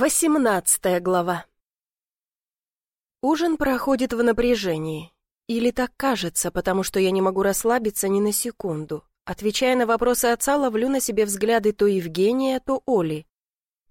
Восемнадцатая глава. Ужин проходит в напряжении. Или так кажется, потому что я не могу расслабиться ни на секунду. Отвечая на вопросы отца, ловлю на себе взгляды то Евгения, то Оли.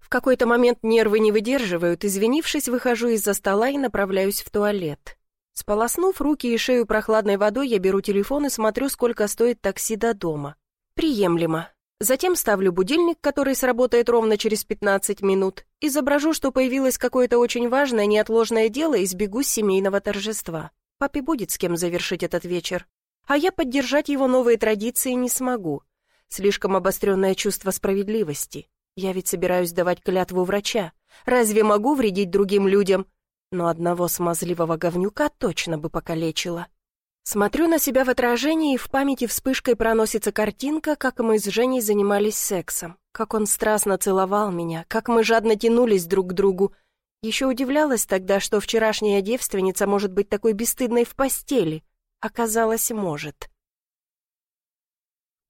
В какой-то момент нервы не выдерживают, извинившись, выхожу из-за стола и направляюсь в туалет. Сполоснув руки и шею прохладной водой, я беру телефон и смотрю, сколько стоит такси до дома. Приемлемо. Затем ставлю будильник, который сработает ровно через 15 минут, изображу, что появилось какое-то очень важное неотложное дело и сбегу с семейного торжества. Папе будет с кем завершить этот вечер. А я поддержать его новые традиции не смогу. Слишком обостренное чувство справедливости. Я ведь собираюсь давать клятву врача. Разве могу вредить другим людям? Но одного смазливого говнюка точно бы покалечило. Смотрю на себя в отражении, и в памяти вспышкой проносится картинка, как мы с Женей занимались сексом, как он страстно целовал меня, как мы жадно тянулись друг к другу. Еще удивлялась тогда, что вчерашняя девственница может быть такой бесстыдной в постели. Оказалось, может.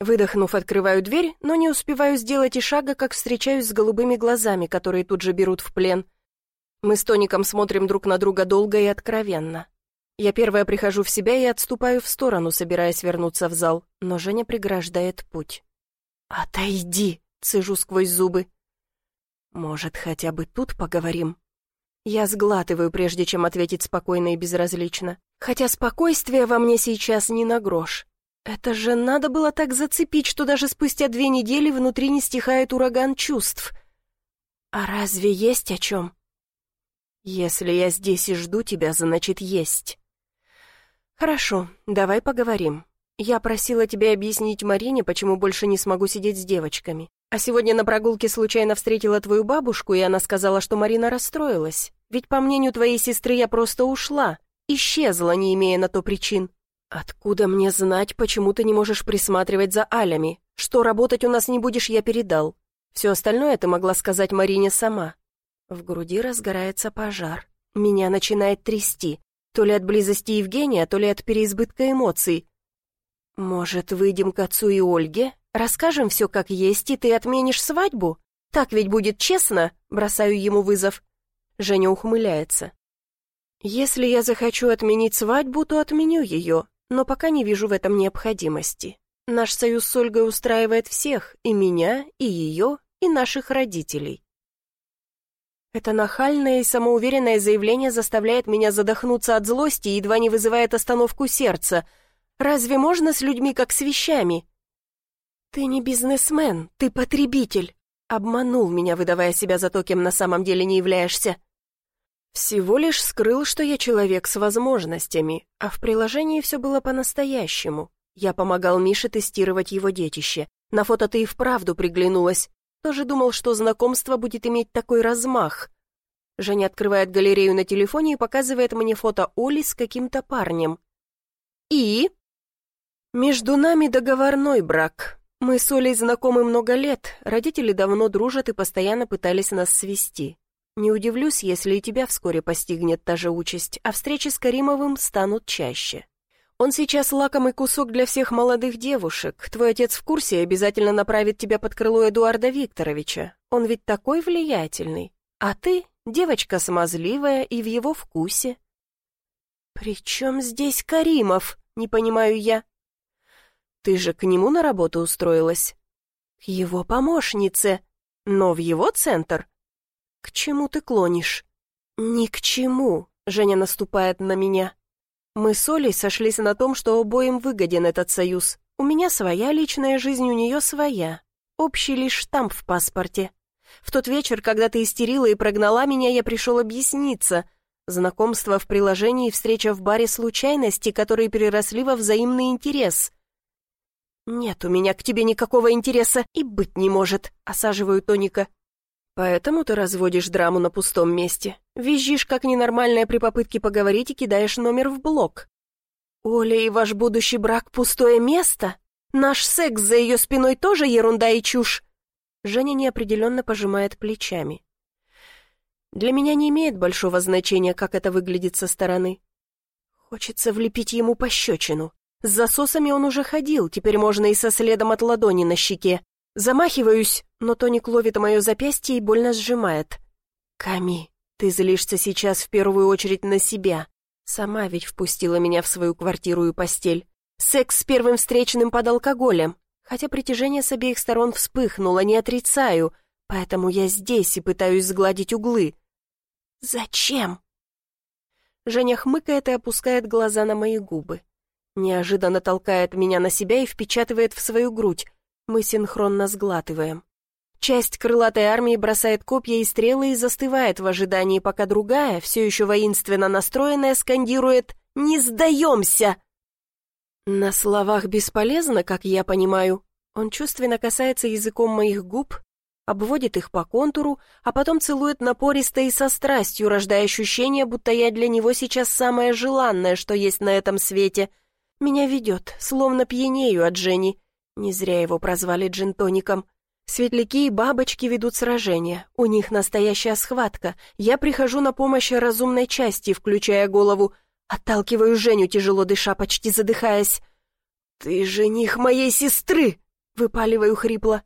Выдохнув, открываю дверь, но не успеваю сделать и шага, как встречаюсь с голубыми глазами, которые тут же берут в плен. Мы с Тоником смотрим друг на друга долго и откровенно. Я первая прихожу в себя и отступаю в сторону, собираясь вернуться в зал, но Женя преграждает путь. «Отойди!» — цежу сквозь зубы. «Может, хотя бы тут поговорим?» Я сглатываю, прежде чем ответить спокойно и безразлично. Хотя спокойствие во мне сейчас не на грош. Это же надо было так зацепить, что даже спустя две недели внутри не стихает ураган чувств. А разве есть о чем? Если я здесь и жду тебя, значит, есть. «Хорошо, давай поговорим. Я просила тебя объяснить Марине, почему больше не смогу сидеть с девочками. А сегодня на прогулке случайно встретила твою бабушку, и она сказала, что Марина расстроилась. Ведь, по мнению твоей сестры, я просто ушла. Исчезла, не имея на то причин. Откуда мне знать, почему ты не можешь присматривать за Алями? Что работать у нас не будешь, я передал. Все остальное ты могла сказать Марине сама». В груди разгорается пожар. Меня начинает трясти. То ли от близости Евгения, то ли от переизбытка эмоций. «Может, выйдем к отцу и Ольге? Расскажем все как есть, и ты отменишь свадьбу? Так ведь будет честно?» Бросаю ему вызов. Женя ухмыляется. «Если я захочу отменить свадьбу, то отменю ее, но пока не вижу в этом необходимости. Наш союз с Ольгой устраивает всех, и меня, и ее, и наших родителей. Это нахальное и самоуверенное заявление заставляет меня задохнуться от злости и едва не вызывает остановку сердца. Разве можно с людьми как с вещами? Ты не бизнесмен, ты потребитель. Обманул меня, выдавая себя за то, кем на самом деле не являешься. Всего лишь скрыл, что я человек с возможностями, а в приложении все было по-настоящему. Я помогал Мише тестировать его детище. На фото ты и вправду приглянулась. Тоже думал, что знакомство будет иметь такой размах. Женя открывает галерею на телефоне и показывает мне фото Оли с каким-то парнем. И? Между нами договорной брак. Мы с Олей знакомы много лет, родители давно дружат и постоянно пытались нас свести. Не удивлюсь, если и тебя вскоре постигнет та же участь, а встречи с Каримовым станут чаще. Он сейчас лакомый кусок для всех молодых девушек. Твой отец в курсе и обязательно направит тебя под крыло Эдуарда Викторовича. Он ведь такой влиятельный. А ты — девочка смазливая и в его вкусе. «При чем здесь Каримов?» — не понимаю я. «Ты же к нему на работу устроилась?» «К его помощнице. Но в его центр?» «К чему ты клонишь?» «Ни к чему», — Женя наступает на меня. Мы с Олей сошлись на том, что обоим выгоден этот союз. У меня своя личная жизнь, у нее своя. Общий лишь штамп в паспорте. В тот вечер, когда ты истерила и прогнала меня, я пришел объясниться. Знакомство в приложении и встреча в баре случайности, которые переросли во взаимный интерес. «Нет у меня к тебе никакого интереса и быть не может», — осаживаю Тоника. Поэтому ты разводишь драму на пустом месте. Визжишь, как ненормальная при попытке поговорить и кидаешь номер в блок. Оля и ваш будущий брак — пустое место? Наш секс за ее спиной тоже ерунда и чушь? Женя неопределенно пожимает плечами. Для меня не имеет большого значения, как это выглядит со стороны. Хочется влепить ему пощечину. С засосами он уже ходил, теперь можно и со следом от ладони на щеке. Замахиваюсь, но Тоник ловит мое запястье и больно сжимает. «Ками, ты злишься сейчас в первую очередь на себя. Сама ведь впустила меня в свою квартиру и постель. Секс с первым встречным под алкоголем. Хотя притяжение с обеих сторон вспыхнуло, не отрицаю, поэтому я здесь и пытаюсь сгладить углы. Зачем? Женя хмыкает и опускает глаза на мои губы. Неожиданно толкает меня на себя и впечатывает в свою грудь. Мы синхронно сглатываем. Часть крылатой армии бросает копья и стрелы и застывает в ожидании, пока другая, все еще воинственно настроенная, скандирует «Не сдаемся!» На словах бесполезно, как я понимаю. Он чувственно касается языком моих губ, обводит их по контуру, а потом целует напористо и со страстью, рождая ощущение, будто я для него сейчас самое желанное, что есть на этом свете. Меня ведет, словно пьянею от Жени. Не зря его прозвали джинтоником. Светляки и бабочки ведут сражение. У них настоящая схватка. Я прихожу на помощь разумной части, включая голову. Отталкиваю Женю, тяжело дыша, почти задыхаясь. «Ты жених моей сестры!» — выпаливаю хрипло.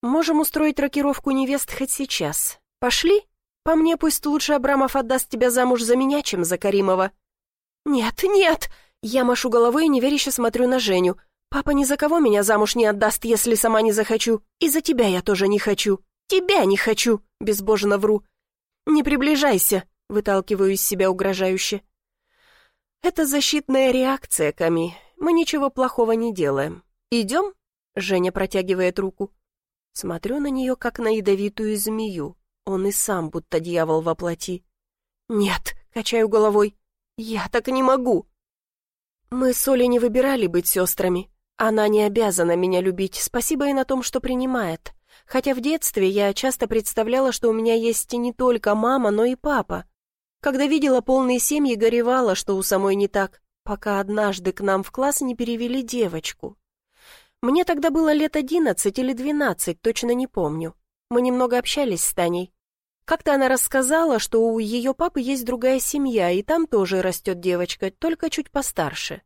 «Можем устроить рокировку невест хоть сейчас. Пошли? По мне, пусть лучше Абрамов отдаст тебя замуж за меня, чем за Каримова». «Нет, нет!» Я машу головой и неверяще смотрю на Женю. «Папа ни за кого меня замуж не отдаст, если сама не захочу. И за тебя я тоже не хочу. Тебя не хочу!» Безбожно вру. «Не приближайся!» — выталкиваю из себя угрожающе. «Это защитная реакция, Ками. Мы ничего плохого не делаем. Идем?» Женя протягивает руку. Смотрю на нее, как на ядовитую змею. Он и сам будто дьявол во плоти. «Нет», — качаю головой, — «я так не могу». Мы с Олей не выбирали быть сестрами. Она не обязана меня любить, спасибо и на том, что принимает. Хотя в детстве я часто представляла, что у меня есть не только мама, но и папа. Когда видела полные семьи, горевала, что у самой не так, пока однажды к нам в класс не перевели девочку. Мне тогда было лет одиннадцать или двенадцать, точно не помню. Мы немного общались с Таней. Как-то она рассказала, что у ее папы есть другая семья, и там тоже растет девочка, только чуть постарше.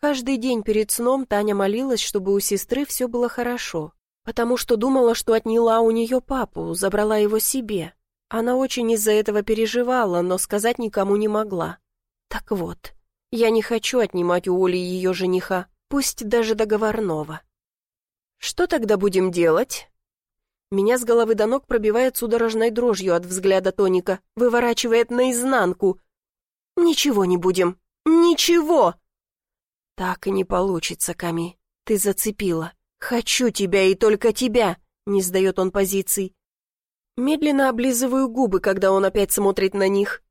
Каждый день перед сном Таня молилась, чтобы у сестры все было хорошо, потому что думала, что отняла у нее папу, забрала его себе. Она очень из-за этого переживала, но сказать никому не могла. Так вот, я не хочу отнимать у Оли ее жениха, пусть даже договорного. Что тогда будем делать? Меня с головы до ног пробивает судорожной дрожью от взгляда Тоника, выворачивает наизнанку. Ничего не будем. Ничего! Так и не получится, Ками. Ты зацепила. Хочу тебя и только тебя, не сдает он позиций. Медленно облизываю губы, когда он опять смотрит на них.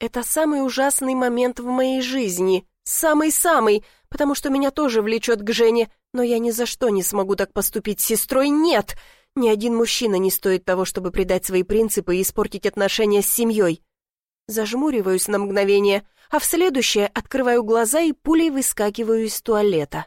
Это самый ужасный момент в моей жизни. Самый-самый, потому что меня тоже влечет к Жене, но я ни за что не смогу так поступить с сестрой. Нет! Ни один мужчина не стоит того, чтобы предать свои принципы и испортить отношения с семьей. Зажмуриваюсь на мгновение, а в следующее открываю глаза и пулей выскакиваю из туалета.